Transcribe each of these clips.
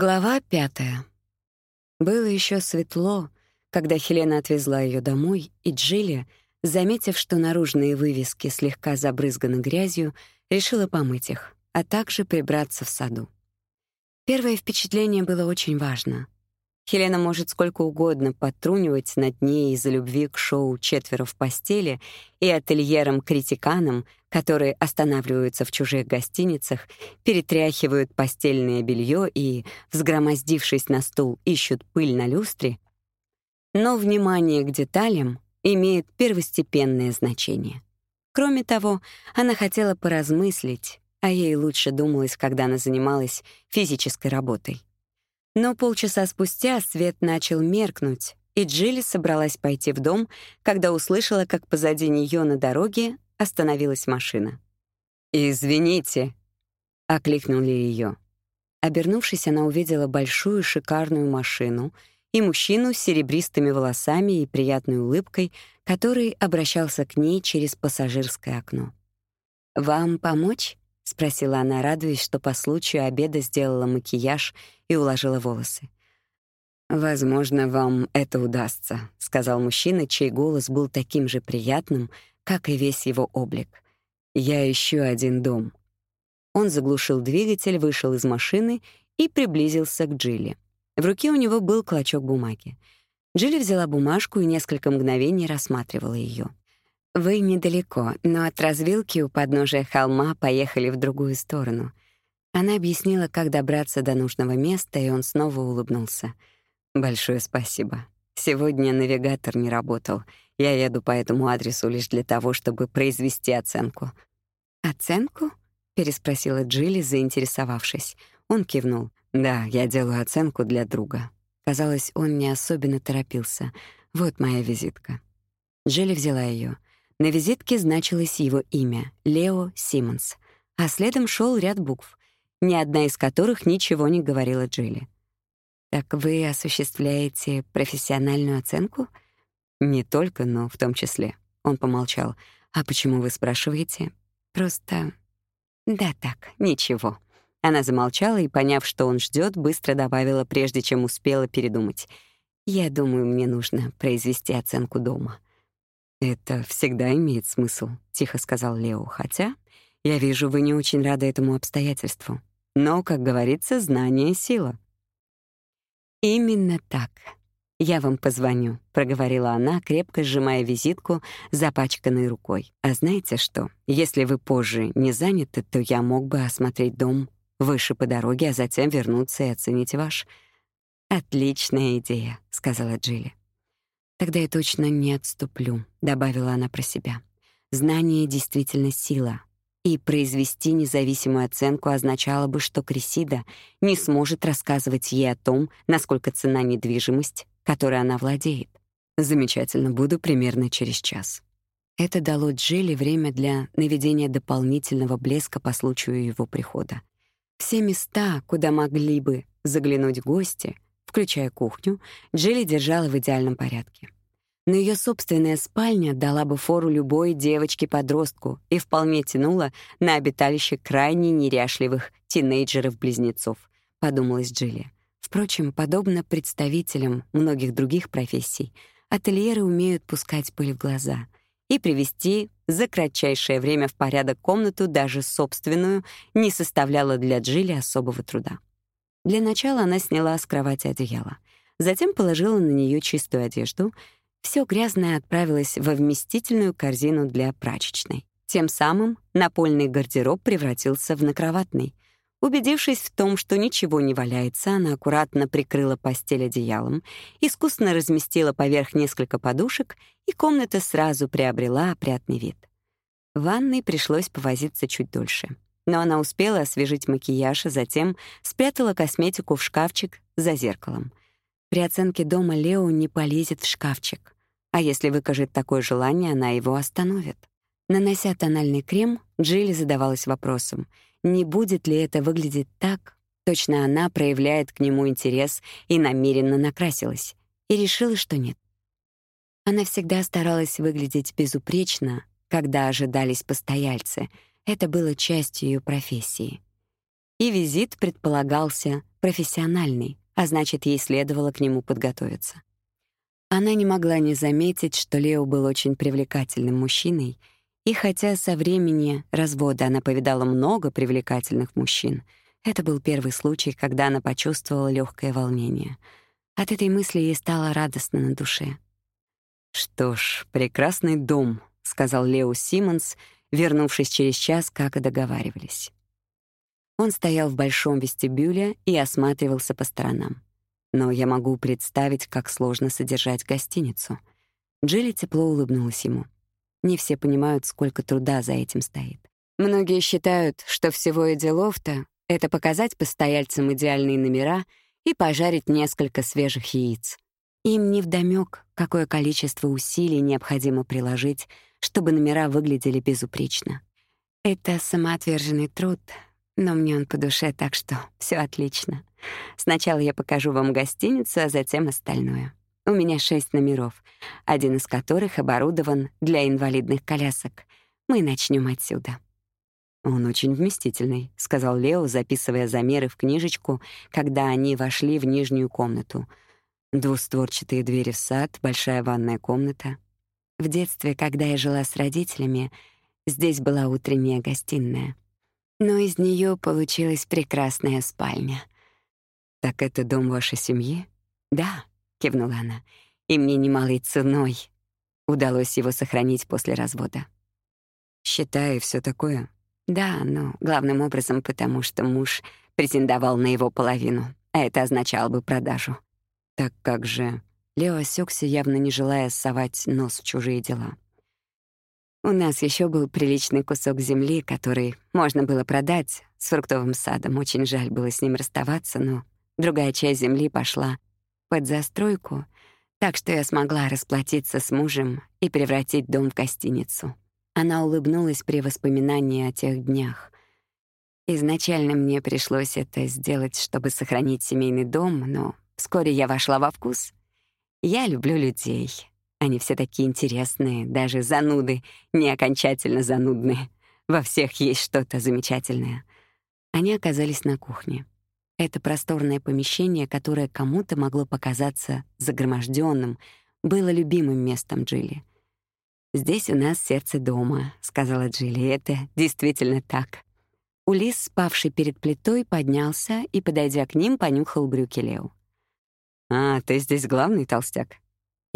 Глава пятая. Было еще светло, когда Хелена отвезла ее домой, и Джилли, заметив, что наружные вывески слегка забрызганы грязью, решила помыть их, а также прибраться в саду. Первое впечатление было очень важно. Хелена может сколько угодно подтрунивать над ней из-за любви к шоу «Четверо в постели» и ательерам-критиканам, которые останавливаются в чужих гостиницах, перетряхивают постельное белье и, взгромоздившись на стул, ищут пыль на люстре. Но внимание к деталям имеет первостепенное значение. Кроме того, она хотела поразмыслить, а ей лучше думалось, когда она занималась физической работой. Но полчаса спустя свет начал меркнуть, и Джилли собралась пойти в дом, когда услышала, как позади нее на дороге остановилась машина. «Извините», — окликнули ее. Обернувшись, она увидела большую шикарную машину и мужчину с серебристыми волосами и приятной улыбкой, который обращался к ней через пассажирское окно. «Вам помочь?» — спросила она, радуясь, что по случаю обеда сделала макияж и уложила волосы. «Возможно, вам это удастся», — сказал мужчина, чей голос был таким же приятным, как и весь его облик. «Я ищу один дом». Он заглушил двигатель, вышел из машины и приблизился к Джилли. В руке у него был клочок бумаги. Джилли взяла бумажку и несколько мгновений рассматривала ее. Вы недалеко, но от развилки у подножия холма поехали в другую сторону. Она объяснила, как добраться до нужного места, и он снова улыбнулся. Большое спасибо. Сегодня навигатор не работал. Я еду по этому адресу лишь для того, чтобы произвести оценку. Оценку? переспросила Джилли, заинтересовавшись. Он кивнул. Да, я делаю оценку для друга. Казалось, он не особенно торопился. Вот моя визитка. Джилли взяла ее. На визитке значилось его имя — Лео Симмонс, а следом шел ряд букв, ни одна из которых ничего не говорила Джилли. «Так вы осуществляете профессиональную оценку?» «Не только, но в том числе». Он помолчал. «А почему вы спрашиваете?» «Просто...» «Да так, ничего». Она замолчала и, поняв, что он ждет, быстро добавила, прежде чем успела передумать. «Я думаю, мне нужно произвести оценку дома». «Это всегда имеет смысл», — тихо сказал Лео, «хотя я вижу, вы не очень рады этому обстоятельству. Но, как говорится, знание — сила». «Именно так. Я вам позвоню», — проговорила она, крепко сжимая визитку запачканной рукой. «А знаете что? Если вы позже не заняты, то я мог бы осмотреть дом выше по дороге, а затем вернуться и оценить ваш». «Отличная идея», — сказала Джилли. «Тогда я точно не отступлю», — добавила она про себя. «Знание действительно сила, и произвести независимую оценку означало бы, что Крисида не сможет рассказывать ей о том, насколько цена недвижимость, которой она владеет. Замечательно, буду примерно через час». Это дало Джилли время для наведения дополнительного блеска по случаю его прихода. Все места, куда могли бы заглянуть гости — Включая кухню, Джилли держала в идеальном порядке. Но ее собственная спальня дала бы фору любой девочке-подростку и вполне тянула на обиталище крайне неряшливых тинейджеров-близнецов, подумалась Джилли. Впрочем, подобно представителям многих других профессий, ательеры умеют пускать пыль в глаза и привести за кратчайшее время в порядок комнату, даже собственную, не составляло для Джилли особого труда. Для начала она сняла с кровати одеяло. Затем положила на нее чистую одежду. Все грязное отправилось во вместительную корзину для прачечной. Тем самым напольный гардероб превратился в накроватный. Убедившись в том, что ничего не валяется, она аккуратно прикрыла постель одеялом, искусно разместила поверх несколько подушек, и комната сразу приобрела опрятный вид. В ванной пришлось повозиться чуть дольше но она успела освежить макияж и затем спрятала косметику в шкафчик за зеркалом. При оценке дома Лео не полезет в шкафчик, а если выкажет такое желание, она его остановит. Нанося тональный крем, Джилли задавалась вопросом, не будет ли это выглядеть так, точно она проявляет к нему интерес и намеренно накрасилась, и решила, что нет. Она всегда старалась выглядеть безупречно, когда ожидались постояльцы — это было частью ее профессии. И визит предполагался профессиональный, а значит, ей следовало к нему подготовиться. Она не могла не заметить, что Лео был очень привлекательным мужчиной, и хотя со времени развода она повидала много привлекательных мужчин, это был первый случай, когда она почувствовала легкое волнение. От этой мысли ей стало радостно на душе. «Что ж, прекрасный дом», — сказал Лео Симмонс, вернувшись через час, как и договаривались. Он стоял в большом вестибюле и осматривался по сторонам. Но я могу представить, как сложно содержать гостиницу. Джилли тепло улыбнулась ему. Не все понимают, сколько труда за этим стоит. Многие считают, что всего и делов-то — это показать постояльцам идеальные номера и пожарить несколько свежих яиц. Им невдомёк, какое количество усилий необходимо приложить, чтобы номера выглядели безупречно. Это самоотверженный труд, но мне он по душе, так что все отлично. Сначала я покажу вам гостиницу, а затем остальное. У меня шесть номеров, один из которых оборудован для инвалидных колясок. Мы начнем отсюда. «Он очень вместительный», — сказал Лео, записывая замеры в книжечку, когда они вошли в нижнюю комнату. Двустворчатые двери в сад, большая ванная комната. В детстве, когда я жила с родителями, здесь была утренняя гостиная. Но из нее получилась прекрасная спальня. «Так это дом вашей семьи?» «Да», — кивнула она, — «и мне немалой ценой удалось его сохранить после развода». «Считаю, все такое?» «Да, но главным образом потому, что муж претендовал на его половину, а это означало бы продажу». «Так как же...» Лео осекся, явно не желая совать нос в чужие дела. У нас еще был приличный кусок земли, который можно было продать с фруктовым садом. Очень жаль было с ним расставаться, но другая часть земли пошла под застройку, так что я смогла расплатиться с мужем и превратить дом в гостиницу. Она улыбнулась при воспоминании о тех днях. Изначально мне пришлось это сделать, чтобы сохранить семейный дом, но вскоре я вошла во вкус — я люблю людей. Они все такие интересные, даже зануды, не окончательно занудные. Во всех есть что-то замечательное. Они оказались на кухне. Это просторное помещение, которое кому-то могло показаться загроможденным, было любимым местом Джилли. «Здесь у нас сердце дома», — сказала Джилли. «Это действительно так». Улис, спавший перед плитой, поднялся и, подойдя к ним, понюхал брюки Лео. «А, ты здесь главный толстяк?»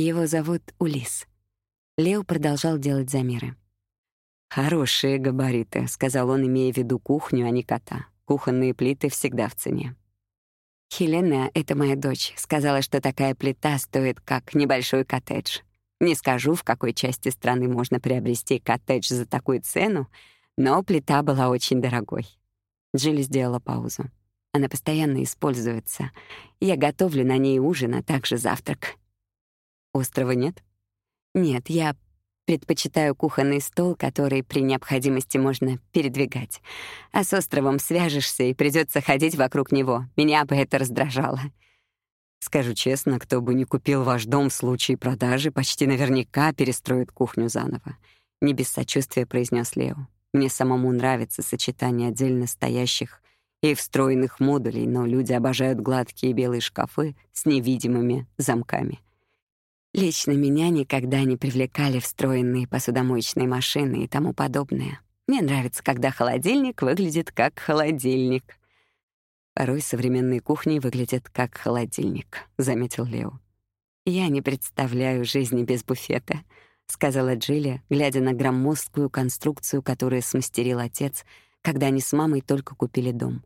Его зовут Улис. Лео продолжал делать замеры. «Хорошие габариты», — сказал он, имея в виду кухню, а не кота. «Кухонные плиты всегда в цене». «Хелена, это моя дочь, сказала, что такая плита стоит как небольшой коттедж. Не скажу, в какой части страны можно приобрести коттедж за такую цену, но плита была очень дорогой». Джилли сделала паузу. Она постоянно используется. Я готовлю на ней ужин, а также завтрак. Острова нет? Нет, я предпочитаю кухонный стол, который при необходимости можно передвигать. А с островом свяжешься и придется ходить вокруг него. Меня бы это раздражало. Скажу честно, кто бы не купил ваш дом в случае продажи, почти наверняка перестроит кухню заново. Не без сочувствия произнес Лео. Мне самому нравится сочетание отдельно стоящих и встроенных модулей, но люди обожают гладкие белые шкафы с невидимыми замками. Лично меня никогда не привлекали встроенные посудомоечные машины и тому подобное. Мне нравится, когда холодильник выглядит как холодильник. Порой современные кухни выглядят как холодильник, заметил Лео. Я не представляю жизни без буфета, сказала Джилли, глядя на громоздкую конструкцию, которую смастерил отец, когда они с мамой только купили дом.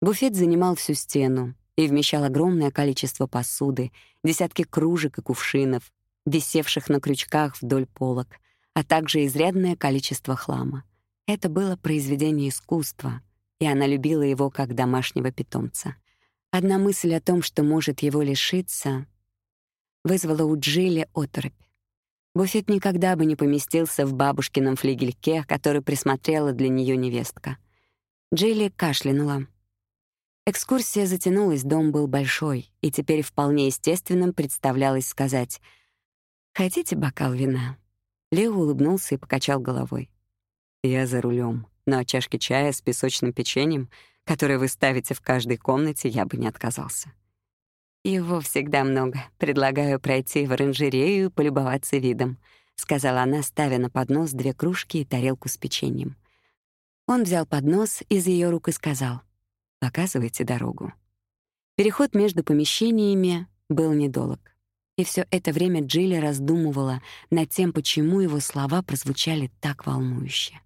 Буфет занимал всю стену и вмещал огромное количество посуды, десятки кружек и кувшинов, висевших на крючках вдоль полок, а также изрядное количество хлама. Это было произведение искусства, и она любила его как домашнего питомца. Одна мысль о том, что может его лишиться, вызвала у Джилли оторопь. Буфет никогда бы не поместился в бабушкином флигельке, который присмотрела для нее невестка. Джилли кашлянула, Экскурсия затянулась, дом был большой, и теперь вполне естественным представлялось сказать «Хотите бокал вина?» Лео улыбнулся и покачал головой. «Я за рулем, но чашки чая с песочным печеньем, который вы ставите в каждой комнате, я бы не отказался. Его всегда много. Предлагаю пройти в оранжерею и полюбоваться видом, сказала она, ставя на поднос две кружки и тарелку с печеньем. Он взял поднос из ее рук и сказал: "Показывайте дорогу". Переход между помещениями был недолг. И все это время Джилли раздумывала над тем, почему его слова прозвучали так волнующе.